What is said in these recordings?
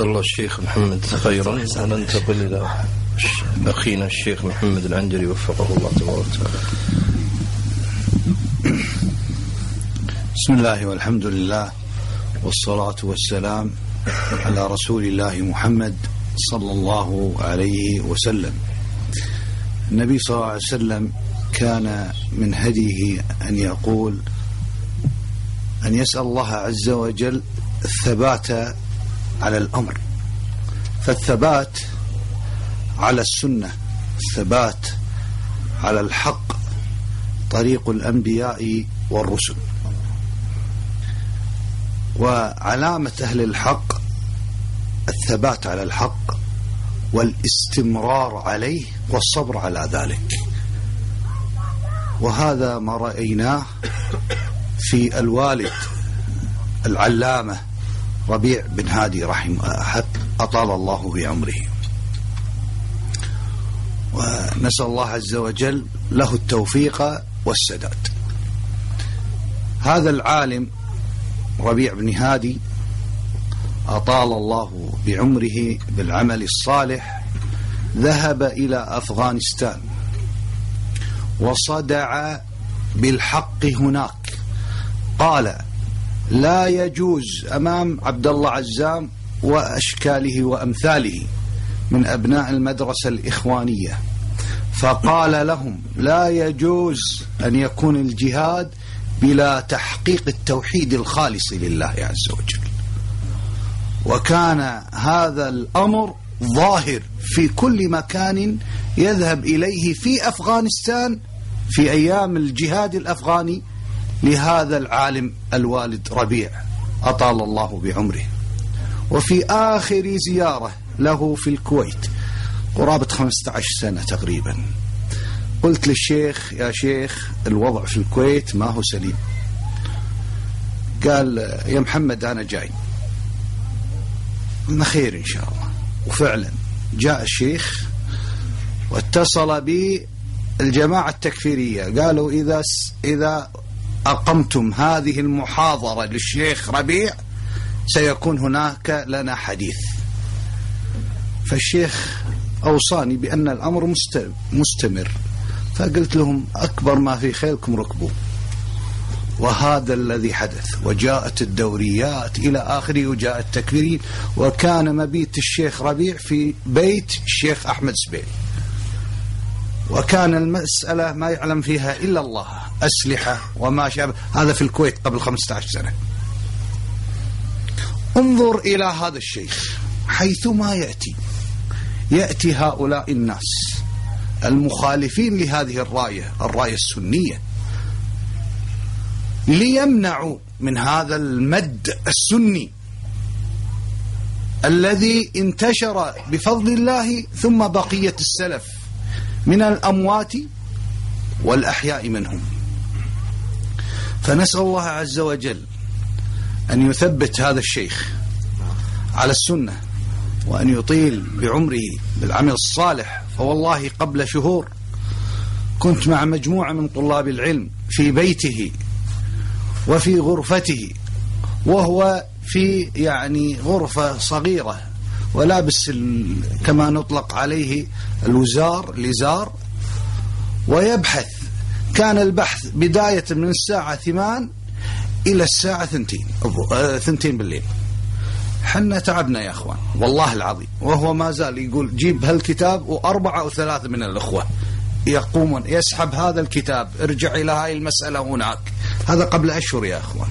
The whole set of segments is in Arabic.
جزا الله الشيخ محمد خيرا. وننتقل إلى أخينا الشيخ محمد العنجري وفقه الله تبارك وتعالى. بسم الله والحمد لله والصلاة والسلام على رسول الله محمد صلى الله عليه وسلم. النبي صلى الله عليه وسلم كان من هديه أن يقول أن يسأل الله عز وجل الثبات على الأمر. فالثبات على السنة الثبات على الحق طريق الأنبياء والرسل. وعلامة أهل الحق الثبات على الحق والاستمرار عليه والصبر على ذلك. وهذا ما رأيناه في الوالد العلامة ربيع بن هادي رحمه أطال الله في عمره. ونسأل الله عز وجل له التوفيق والسداد. هذا العالم ربيع بن هادي أطال الله بعمره بالعمل الصالح ذهب إلى أفغانستان. وصدع بالحق هناك. قال لا يجوز أمام عبد الله عزام وأشكاله وأمثاله من أبناء المدرسة الإخوانية. فقال لهم لا يجوز أن يكون الجهاد بلا تحقيق التوحيد الخالص لله عز وجل. وكان هذا الأمر ظاهر في كل مكان يذهب إليه في أفغانستان في أيام الجهاد الأفغاني لهذا العالم الوالد ربيع أطال الله بعمره. وفي آخر زيارة له في الكويت قرابة 15 سنة تقريبا. قلت للشيخ يا شيخ الوضع في الكويت ما هو سليم. قال يا محمد أنا جاي. قلنا خير إن شاء الله. وفعلا جاء الشيخ واتصل بي الجماعة التكفيرية. قالوا إذا إذا أقمتم هذه المحاضرة للشيخ ربيع سيكون هناك لنا حديث. فالشيخ أوصاني بأن الأمر مستمر فقلت لهم أكبر ما في خيلكم ركبوا. وهذا الذي حدث وجاءت الدوريات إلى آخره وجاء التكفيرين وكان مبيت الشيخ ربيع في بيت الشيخ أحمد سبيل. وكان المسألة ما يعلم فيها إلا الله أسلحة وما شابه هذا في الكويت قبل 15 سنة. انظر إلى هذا الشيخ حيثما يأتي. يأتي هؤلاء الناس المخالفين لهذه الراية الراية السنية ليمنعوا من هذا المد السني الذي انتشر بفضل الله ثم بقية السلف. من الأموات والأحياء منهم. فنسأل الله عز وجل أن يثبت هذا الشيخ على السنة وأن يطيل بعمره بالعمل الصالح. فوالله قبل شهور كنت مع مجموعة من طلاب العلم في بيته وفي غرفته وهو في يعني غرفة صغيرة ولابس كما نطلق عليه الوزار لزار ويبحث. كان البحث بداية من الساعة ثمان إلى الساعة ثنتين آه، ثنتين بالليل. حنا تعبنا يا أخوان والله العظيم. وهو ما زال يقول جيب هالكتاب وأربعة أو ثلاثة من الأخوة. يقومون يسحب هذا الكتاب. ارجع إلى هاي المسألة هناك. هذا قبل أشهر يا أخوان.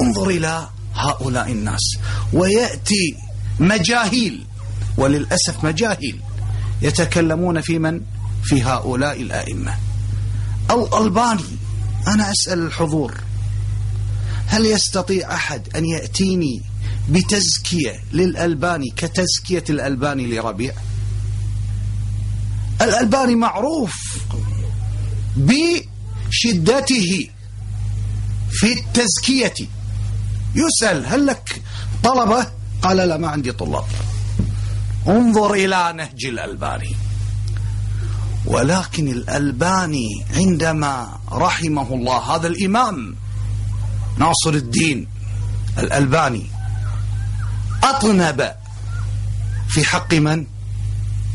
انظر إلى هؤلاء الناس. ويأتي مجاهيل. وللأسف مجاهيل يتكلمون في من؟ في هؤلاء الأئمة. الألباني أنا أسأل الحضور. هل يستطيع أحد أن يأتيني بتزكية للألباني كتزكية الألباني لربيع؟ الألباني معروف بشدته في التزكية. يسأل هل لك طلبة؟ قال لا ما عندي طلاب. انظر إلى نهج الألباني. ولكن الألباني عندما رحمه الله هذا الإمام ناصر الدين الألباني أطنب في حق من؟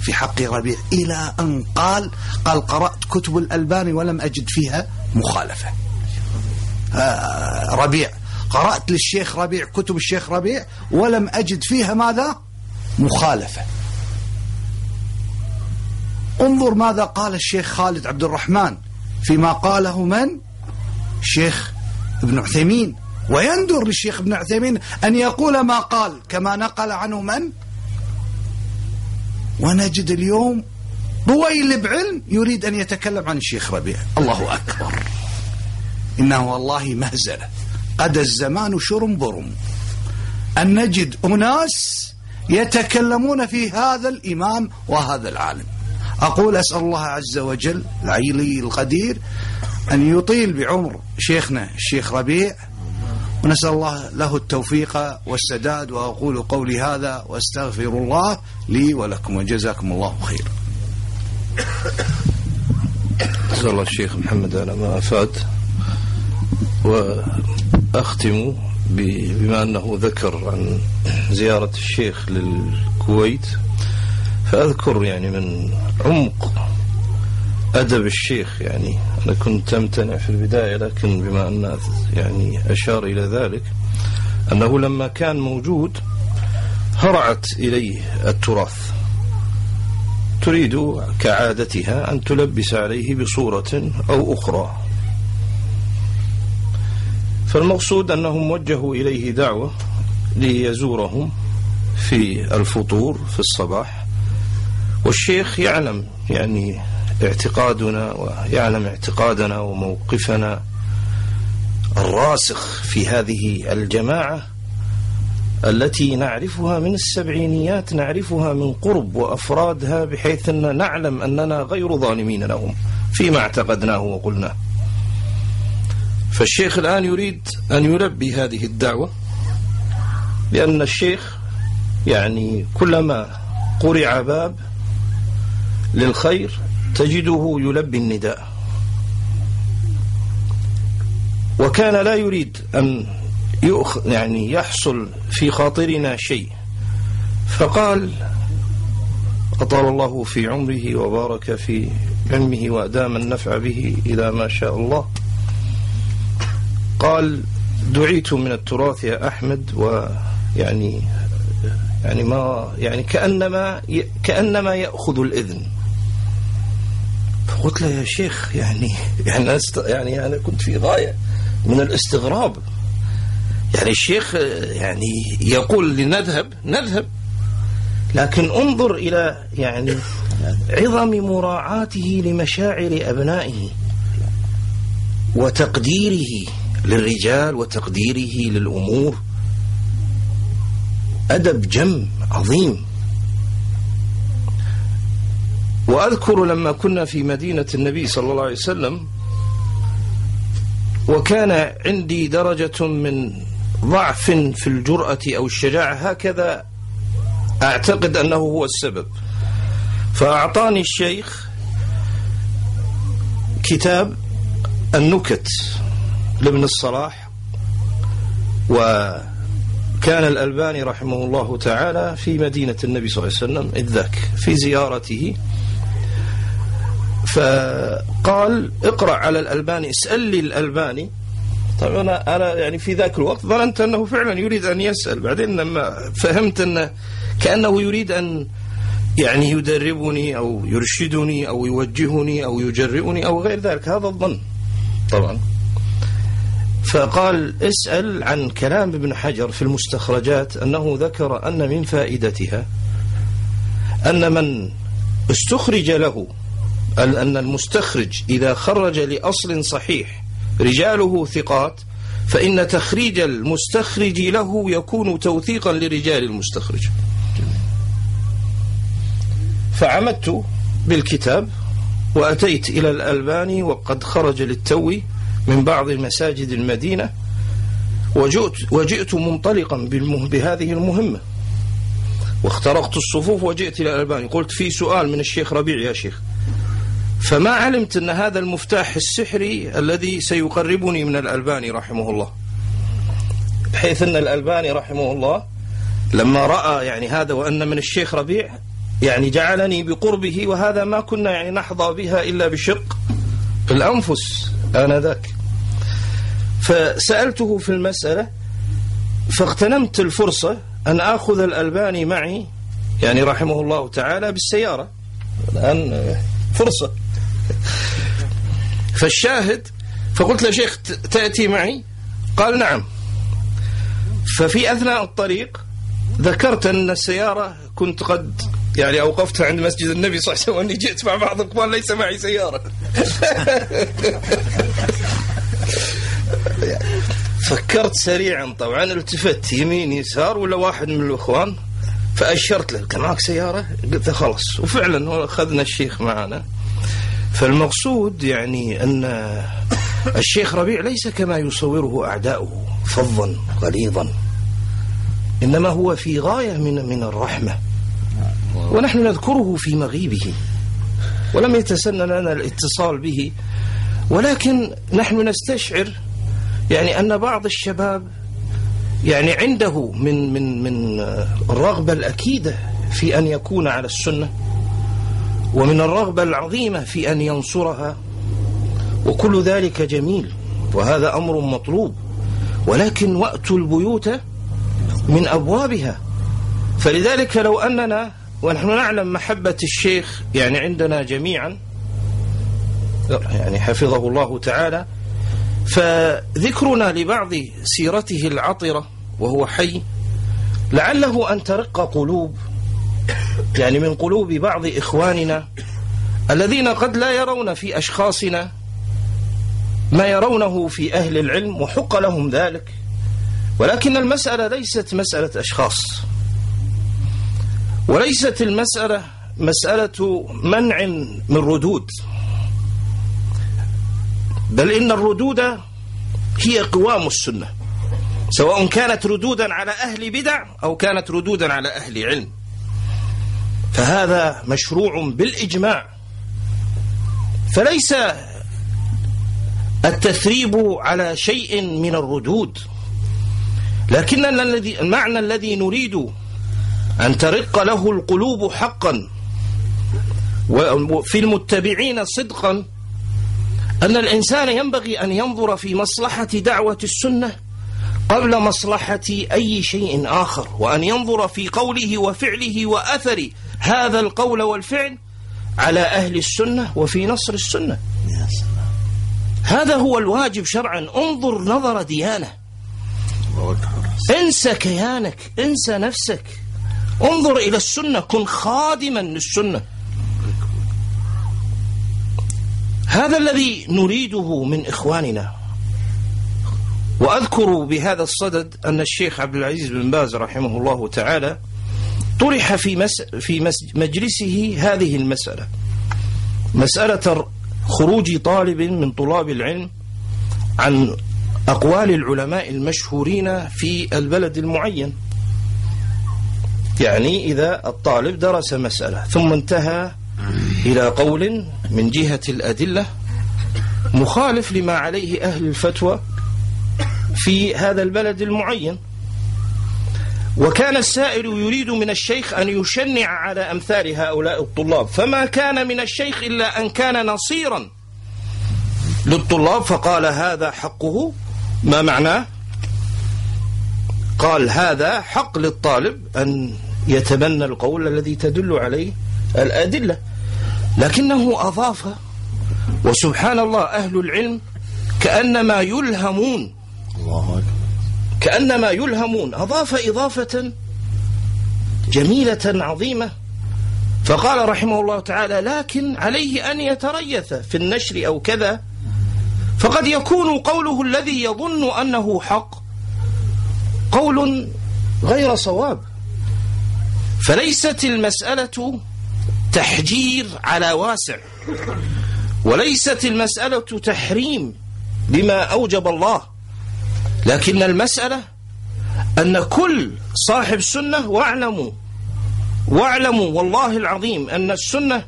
في حق ربيع. إلى أن قال قال قرأت كتب الألباني ولم أجد فيها مخالفة. آه ربيع. قرأت للشيخ ربيع كتب الشيخ ربيع ولم أجد فيها ماذا؟ مخالفة. انظر ماذا قال الشيخ خالد عبد الرحمن فيما قاله من؟ الشيخ ابن عثيمين. ويندر للشيخ ابن عثيمين أن يقول ما قال كما نقل عنه من؟ ونجد اليوم رويل بعلم يريد أن يتكلم عن الشيخ ربيع. الله أكبر. إنه والله مهزلة قد الزمان شرم برم. أن نجد أناس يتكلمون في هذا الإمام وهذا العالم. أقول أسأل الله عز وجل العلي القدير أن يطيل بعمر شيخنا الشيخ ربيع ونسأل الله له التوفيق والسداد وأقول قولي هذا وأستغفر الله لي ولكم وجزاكم الله خيرا. جزا الله الشيخ محمد على ما أفاد. وأختم بما أنه ذكر عن زيارة الشيخ للكويت فأذكر يعني من عمق أدب الشيخ يعني. أنا كنت أمتنع في البداية لكن بما أن يعني أشار إلى ذلك أنه لما كان موجود هرعت إليه التراث. تريد كعادتها أن تلبس عليه بصورة أو أخرى. فالمقصود أنهم وجهوا إليه دعوة ليزورهم في الفطور في الصباح. والشيخ يعلم يعني اعتقادنا ويعلم اعتقادنا وموقفنا الراسخ في هذه الجماعة التي نعرفها من السبعينيات نعرفها من قرب وأفرادها بحيث أن نعلم أننا غير ظالمين لهم فيما اعتقدناه وقلناه. فالشيخ الآن يريد أن يلبي هذه الدعوة لأن الشيخ يعني كلما قرع باب للخير تجده يلبي النداء. وكان لا يريد أن يؤخ يعني يحصل في خاطرنا شيء. فقال أطال الله في عمره وبارك في علمه وأدام النفع به إلى ما شاء الله. قال دعيت من التراث يا أحمد ويعني يعني ما يعني كأنما كأنما يأخذ الإذن. فقلت له يا شيخ يعني يعني أست يعني أنا كنت في غاية من الاستغراب. يعني الشيخ يعني يقول لنذهب نذهب لكن انظر إلى يعني عظم مراعاته لمشاعر أبنائه وتقديره. للرجال وتقديره للأمور. أدب جم عظيم. وأذكر لما كنا في مدينة النبي صلى الله عليه وسلم وكان عندي درجة من ضعف في الجرأة أو الشجاعة هكذا أعتقد أنه هو السبب. فأعطاني الشيخ كتاب النكت. لابن الصلاح وكان الألباني رحمه الله تعالى في مدينة النبي صلى الله عليه وسلم إذ ذاك في زيارته. فقال اقرأ على الألباني اسأل لي الألباني. طيب أنا أنا يعني في ذاك الوقت ظننت أنه فعلا يريد أن يسأل. بعدين لما فهمت أنه كأنه يريد أن يعني يدربني أو يرشدني أو يوجهني أو يجرئني أو غير ذلك هذا الظن طبعا. فقال اسأل عن كلام ابن حجر في المستخرجات أنه ذكر أن من فائدتها أن من استخرج له أن المستخرج إذا خرج لأصل صحيح رجاله ثقات فإن تخريج المستخرج له يكون توثيقا لرجال المستخرج. فعمدت بالكتاب وأتيت إلى الألباني وقد خرج للتو من بعض مساجد المدينة وجئت, وجئت منطلقا بهذه المهمة. واخترقت الصفوف وجئت إلى الألباني. قلت في سؤال من الشيخ ربيع يا شيخ. فما علمت أن هذا المفتاح السحري الذي سيقربني من الألباني رحمه الله؟ بحيث أن الألباني رحمه الله لما رأى يعني هذا وأن من الشيخ ربيع يعني جعلني بقربه وهذا ما كنا يعني نحظى بها إلا بشق الأنفس. آنذاك. فسألته في المسألة فاغتنمت الفرصة أن آخذ الألباني معي يعني رحمه الله تعالى بالسيارة. الآن فرصة. فالشاهد فقلت له شيخ تأتي معي؟ قال نعم. ففي أثناء الطريق ذكرت أن السيارة كنت قد يعني أوقفتها عند مسجد النبي صلى الله عليه وسلم وأني جئت مع بعض الإخوان ليس معي سيارة. فكرت سريعا طبعا التفت يمين يسار ولا واحد من الإخوان فأشرت له كان معك سيارة؟ قلت خلاص. وفعلا أخذنا الشيخ معنا. فالمقصود يعني أن الشيخ ربيع ليس كما يصوره أعداؤه فظا غليظا. إنما هو في غاية من من الرحمة. ونحن نذكره في مغيبه ولم يتسنى لنا الاتصال به ولكن نحن نستشعر يعني أن بعض الشباب يعني عنده من من من الرغبة الأكيدة في أن يكون على السنة ومن الرغبة العظيمة في أن ينصرها وكل ذلك جميل وهذا أمر مطلوب ولكن وأتوا البيوت من أبوابها فلذلك لو أننا ونحن نعلم محبة الشيخ يعني عندنا جميعا يعني حفظه الله تعالى. فذكرنا لبعض سيرته العطرة وهو حي لعله أن ترق قلوب يعني من قلوب بعض إخواننا الذين قد لا يرون في أشخاصنا ما يرونه في أهل العلم وحق لهم ذلك. ولكن المسألة ليست مسألة أشخاص. وليست المسألة مسألة منع من ردود. بل إن الردود هي قوام السنة سواء كانت ردودا على أهل بدع أو كانت ردودا على أهل علم. فهذا مشروع بالإجماع. فليس التثريب على شيء من الردود لكن المعنى الذي نريد أن ترق له القلوب حقا. وفي المتبعين صدقا. أن الإنسان ينبغي أن ينظر في مصلحة دعوة السنة قبل مصلحة أي شيء آخر وأن ينظر في قوله وفعله وأثر هذا القول والفعل على أهل السنة وفي نصر السنة. هذا هو الواجب شرعا. انظر نظر ديانة. انسى كيانك انسى نفسك. انظر إلى السنة كن خادما للسنة. هذا الذي نريده من إخواننا. وأذكر بهذا الصدد أن الشيخ عبد العزيز بن باز رحمه الله تعالى طرح في مس في مجلسه هذه المسألة. مسألة خروج طالب من طلاب العلم عن أقوال العلماء المشهورين في البلد المعين. يعني إذا الطالب درس مسألة ثم انتهى إلى قول من جهة الأدلة مخالف لما عليه أهل الفتوى في هذا البلد المعين. وكان السائل يريد من الشيخ أن يشنع على أمثال هؤلاء الطلاب فما كان من الشيخ إلا أن كان نصيرا للطلاب فقال هذا حقه. ما معناه؟ قال هذا حق للطالب أن يتبنى القول الذي تدل عليه الأدلة. لكنه أضاف وسبحان الله أهل العلم كأنما يلهمون الله كأنما يلهمون أضاف إضافة جميلة عظيمة. فقال رحمه الله تعالى لكن عليه أن يتريث في النشر أو كذا فقد يكون قوله الذي يظن أنه حق قول غير صواب. فليست المسألة تحجير على واسع وليست المسألة تحريم بما أوجب الله لكن المسألة أن كل صاحب سنة واعلموا واعلموا والله العظيم أن السنة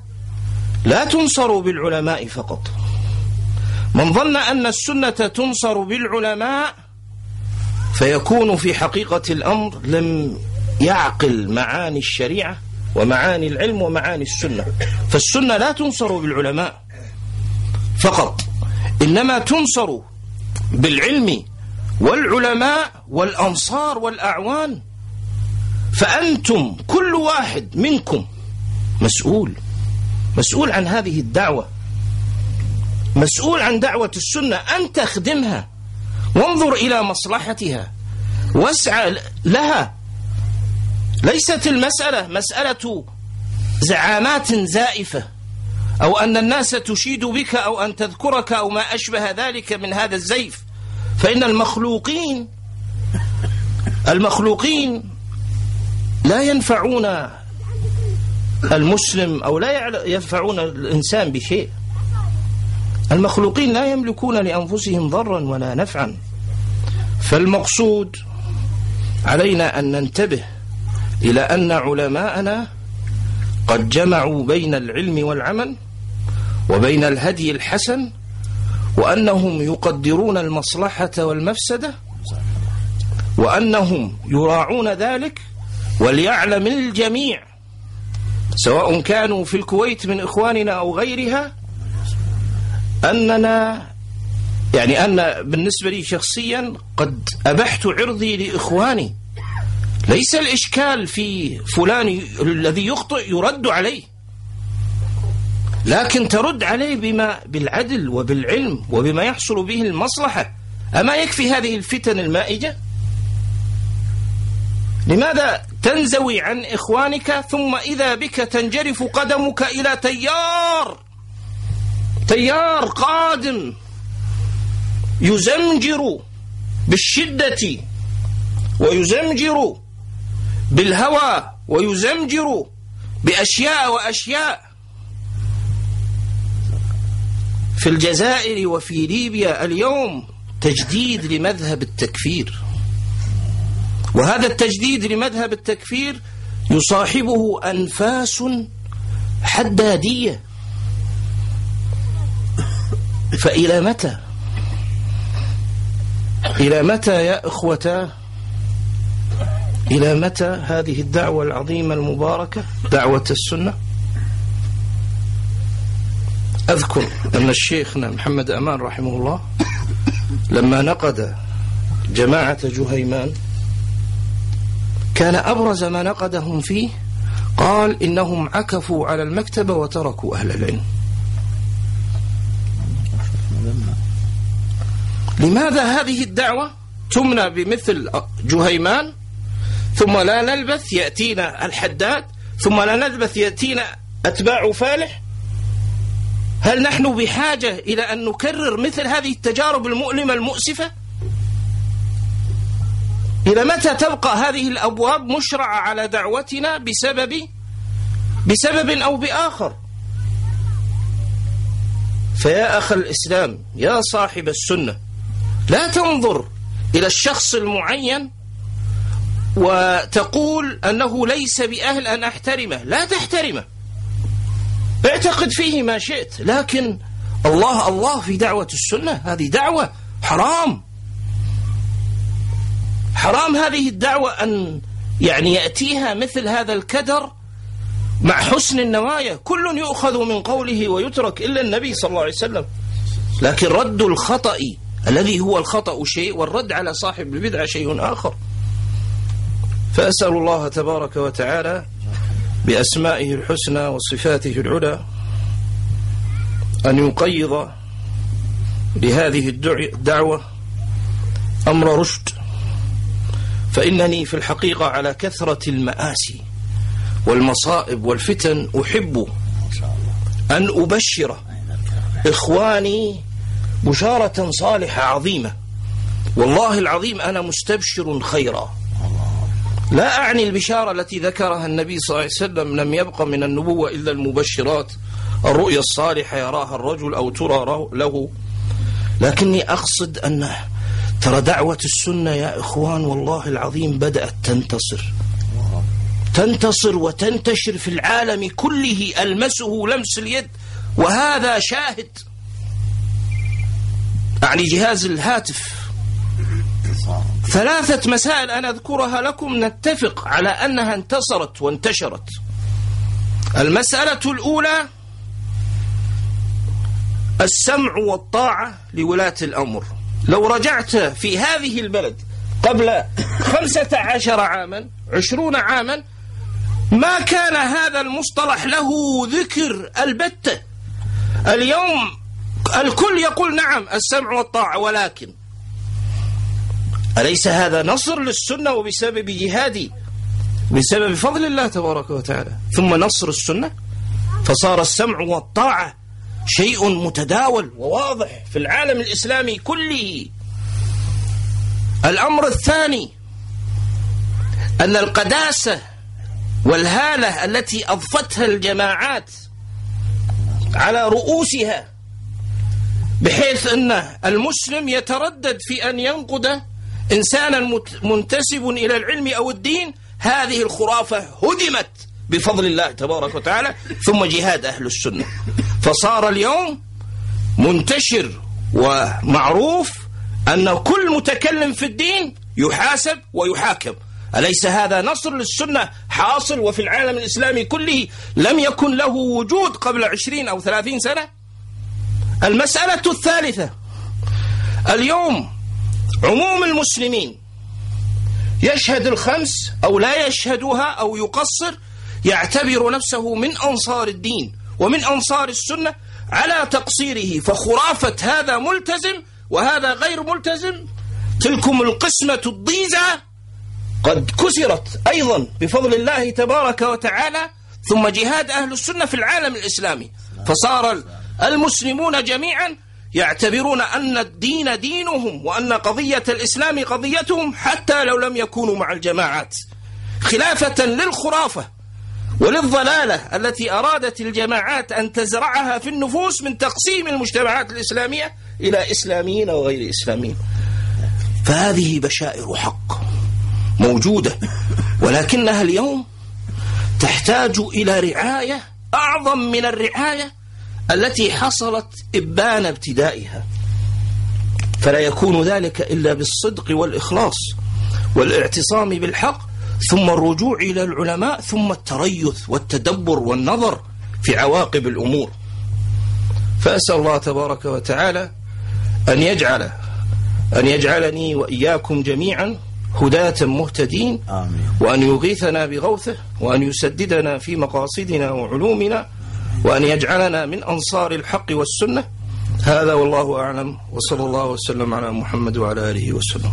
لا تنصر بالعلماء فقط. من ظن أن السنة تنصر بالعلماء فيكون في حقيقة الأمر لم يعقل معاني الشريعة ومعاني العلم ومعاني السنة. فالسنة لا تنصر بالعلماء فقط إنما تنصر بالعلم والعلماء والأنصار والأعوان. فأنتم كل واحد منكم مسؤول مسؤول عن هذه الدعوة مسؤول عن دعوة السنة. أنت اخدمها وانظر إلى مصلحتها واسعى لها ليست المسألة مسألة زعامات زائفة أو أن الناس تشيد بك أو أن تذكرك أو ما أشبه ذلك من هذا الزيف. فإن المخلوقين المخلوقين لا ينفعون المسلم أو لا ينفعون الإنسان بشيء. المخلوقين لا يملكون لأنفسهم ضرا ولا نفعا. فالمقصود علينا أن ننتبه إلى أن علماءنا قد جمعوا بين العلم والعمل وبين الهدي الحسن وأنهم يقدرون المصلحة والمفسدة وأنهم يراعون ذلك وليعلم الجميع سواء كانوا في الكويت من إخواننا أو غيرها أننا يعني أن بالنسبة لي شخصيا قد أبحت عرضي لإخواني ليس الإشكال في فلان الذي يخطئ يرد عليه. لكن ترد عليه بما بالعدل وبالعلم وبما يحصل به المصلحة. أما يكفي هذه الفتن المائجة؟ لماذا تنزوي عن إخوانك ثم إذا بك تنجرف قدمك إلى تيار؟ تيار قادم يزمجر بالشدة ويزمجر بالهوى ويزمجر بأشياء وأشياء. في الجزائر وفي ليبيا اليوم تجديد لمذهب التكفير. وهذا التجديد لمذهب التكفير يصاحبه أنفاس حدادية. فإلى متى؟ إلى متى يا إخوتا؟ إلى متى هذه الدعوة العظيمة المباركة؟ دعوة السنة؟ أذكر أن الشيخنا محمد أمان رحمه الله لما نقد جماعة جهيمان كان أبرز ما نقدهم فيه قال إنهم عكفوا على المكتبة وتركوا أهل العلم. لماذا هذه الدعوة تمنى بمثل جهيمان؟ ثم لا نلبث يأتينا الحداد ثم لا نلبث يأتينا أتباع فالح. هل نحن بحاجة إلى أن نكرر مثل هذه التجارب المؤلمة المؤسفة؟ إلى متى تبقى هذه الأبواب مشرعة على دعوتنا بسبب بسبب أو بآخر؟ فيا أخ الإسلام يا صاحب السنة لا تنظر إلى الشخص المعين وتقول أنه ليس بأهل أن أحترمه. لا تحترمه. اعتقد فيه ما شئت لكن الله الله في دعوة السنة. هذه دعوة حرام. حرام هذه الدعوة أن يعني يأتيها مثل هذا الكدر مع حسن النوايا. كل يؤخذ من قوله ويترك إلا النبي صلى الله عليه وسلم. لكن رد الخطأ الذي هو الخطأ شيء والرد على صاحب البدعة شيء آخر. فأسأل الله تبارك وتعالى بأسمائه الحسنى وصفاته العلى أن يقيض لهذه الدعوة أمر رشد. فإنني في الحقيقة على كثرة المآسي والمصائب والفتن أحب أن أبشر إخواني بشارة صالحة عظيمة. والله العظيم أنا مستبشر خيرا. لا أعني البشارة التي ذكرها النبي صلى الله عليه وسلم لم يبق من النبوة إلا المبشرات. الرؤيا الصالحة يراها الرجل أو ترى له. لكني أقصد أن ترى دعوة السنة يا إخوان والله العظيم بدأت تنتصر. تنتصر وتنتشر في العالم كله ألمسه لمس اليد وهذا شاهد. أعني جهاز الهاتف. ثلاثة مسائل أنا أذكرها لكم نتفق على أنها انتصرت وانتشرت. المسألة الأولى السمع والطاعة لولاة الأمر. لو رجعت في هذه البلد قبل خمسة عشر عاما عشرون عاما ما كان هذا المصطلح له ذكر البتة. اليوم الكل يقول نعم السمع والطاعة ولكن أليس هذا نصر للسنة وبسبب جهادي؟ بسبب فضل الله تبارك وتعالى. ثم نصر السنة؟ فصار السمع والطاعة شيء متداول وواضح في العالم الإسلامي كله. الأمر الثاني أن القداسة والهالة التي أضفتها الجماعات على رؤوسها بحيث أن المسلم يتردد في أن ينقد إنسانا منتسب إلى العلم أو الدين هذه الخرافة هدمت بفضل الله تبارك وتعالى ثم جهاد أهل السنة. فصار اليوم منتشر ومعروف أن كل متكلم في الدين يحاسب ويحاكم. أليس هذا نصر للسنة؟ حاصل وفي العالم الإسلامي كله لم يكن له وجود قبل عشرين أو ثلاثين سنة. المسألة الثالثة اليوم عموم المسلمين. يشهد الخمس أو لا يشهدها أو يقصر يعتبر نفسه من أنصار الدين ومن أنصار السنة على تقصيره. فخرافة هذا ملتزم وهذا غير ملتزم. تلكم القسمة الضيزة قد كسرت أيضا بفضل الله تبارك وتعالى ثم جهاد أهل السنة في العالم الإسلامي. فصار المسلمون جميعا يعتبرون أن الدين دينهم وأن قضية الإسلام قضيتهم حتى لو لم يكونوا مع الجماعات. خلافة للخرافة وللضلالة التي أرادت الجماعات أن تزرعها في النفوس من تقسيم المجتمعات الإسلامية إلى إسلاميين وغير إسلاميين. فهذه بشائر حق موجودة ولكنها اليوم تحتاج إلى رعاية أعظم من الرعاية التي حصلت إبان ابتدائها فلا يكون ذلك إلا بالصدق والإخلاص والاعتصام بالحق ثم الرجوع إلى العلماء ثم التريث والتدبر والنظر في عواقب الأمور فأسأل الله تبارك وتعالى أن يجعل أن يجعلني وإياكم جميعا هداة مهتدين آمين. وأن يغيثنا بغوثه وأن يسددنا في مقاصدنا وعلومنا وأن يجعلنا من أنصار الحق والسنة. هذا والله أعلم. وصلى الله وسلم على محمد وعلى آله وسلم.